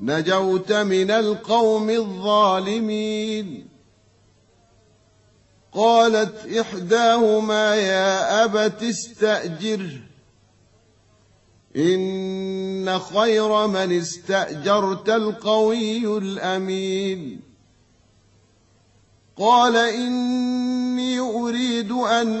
نجوت من القوم الظالمين. قالت إحداهما يا أبت استأجره إن خير من استأجرت القوي الأمين. قال إني أريد أن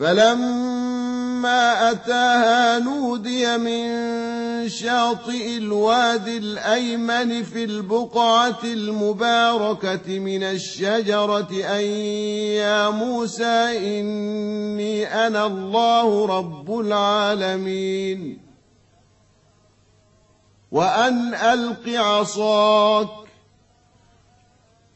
فلما أتاها نودي من شاطئ الوادي الأيمن في البقعة المباركة من الشجرة أن يا موسى إني أنا الله رب العالمين. وأن ألق عصاك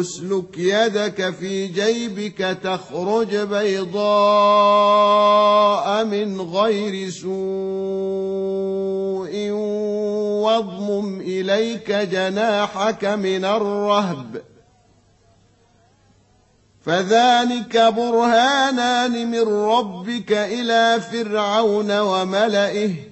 أسلك يدك في جيبك تخرج بيضاء من غير سوء واضمم إليك جناحك من الرهب. فذلك برهانان من ربك إلى فرعون وملئه.